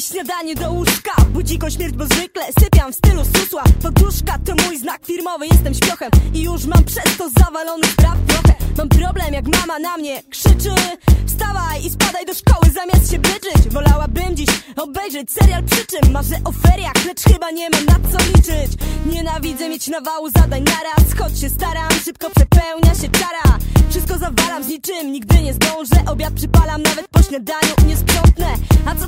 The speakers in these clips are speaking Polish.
śniadanie do łóżka. Budziko śmierć, bo zwykle sypiam w stylu susła. Poduszka to mój znak firmowy, jestem śpiochem. I już mam przez to zawalony spraw trochę. Mam problem jak mama na mnie krzyczy. Wstawaj i spadaj do szkoły zamiast się byczyć Wolałabym dziś obejrzeć serial przy czym Marzę o feriach, lecz chyba nie mam na co liczyć. Nienawidzę mieć nawału zadań naraz Choć się staram, szybko przepełnia się czara. Wszystko zawalam z niczym, nigdy nie zdążę. Obiad przypalam nawet po śniadaniu nie A co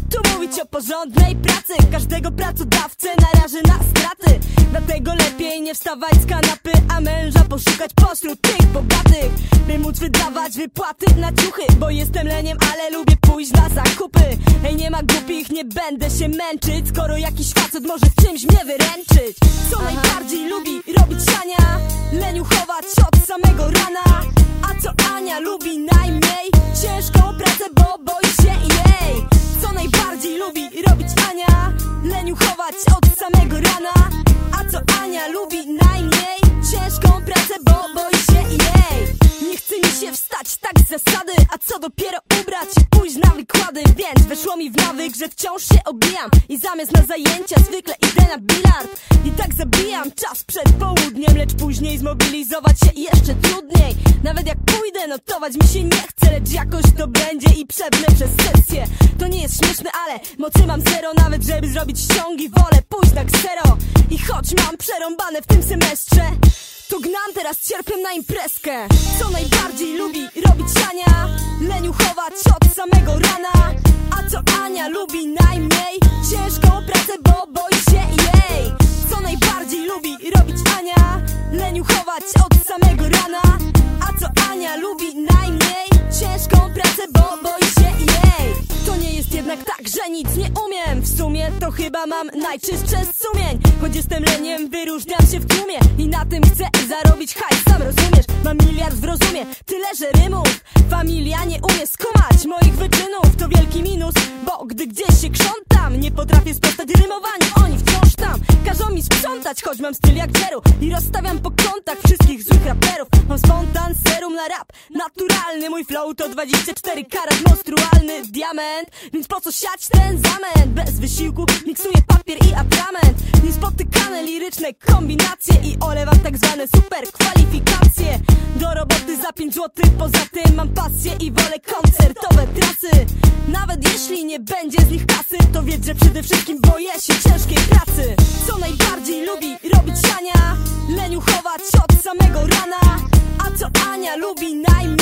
o porządnej pracy. Każdego pracodawcę naraży na straty. Dlatego lepiej nie wstawać z kanapy A męża poszukać pośród tych bogatych. By móc wydawać wypłaty na ciuchy Bo jestem leniem, ale lubię pójść na zakupy. Ej, nie ma głupich, nie będę się męczyć Skoro jakiś facet może w czymś mnie wyręczyć. Co najbardziej lubi robić Ania? Leniuchować od samego rana. A co Ania lubi co Ania lubi najmniej. Ciężką pracę, bo boi się jej. Nie chce mi się wstać tak z zasady A co dopiero Więc weszło mi w nawyk, że wciąż się obijam. I zamiast na zajęcia zwykle idę na bilard. I tak zabijam czas przed południem Lecz później zmobilizować się jeszcze trudniej. Nawet jak pójdę notować mi się nie chce Lecz jakoś to będzie i przebnę przez sesję. To nie jest śmieszne, ale mocy mam zero Nawet żeby zrobić ściągi wolę pójść na ksero I choć mam przerąbane w tym semestrze to gnam teraz cierpię na imprezkę. Co najbardziej lubi robić Ania? Leniuchować od lubi robić Ania. Leniuchować od samego rana. A co Ania lubi najmniej? Ciężką pracę, bo boi się jej. To nie jest jednak tak, że nic nie umiem. W sumie to chyba mam najczystsze sumień. Choć jestem leniem, wyróżniam się w tłumie. I na tym chcę zarobić hajs, sam rozumiesz? Mam miliard w rozumie, tyle że rymów. Familia nie umie skumać moich wyczynów. To wielki minus, bo gdy gdzieś się krzątam Nie potrafię sprostać rymowaniu, oni Każą sprzątać, choć mam styl jak Jero I rozstawiam po kątach wszystkich złych raperów. Mam spontan, serum na rap. Naturalny mój flow to 24 karat Monstrualny diament. Więc po co siać ten zamęt? Bez wysiłku miksuję papier i atrament. Niespotykane liryczne kombinacje I olewam tak zwane super kwalifikacje Do roboty za 5 złotych Poza tym mam pasję i wolę koncertowe trasy. Nawet jeśli nie będzie z nich kasy To wiedz, że przede wszystkim boję się ciężkiej pracy samego rana. A co Ania lubi najmniej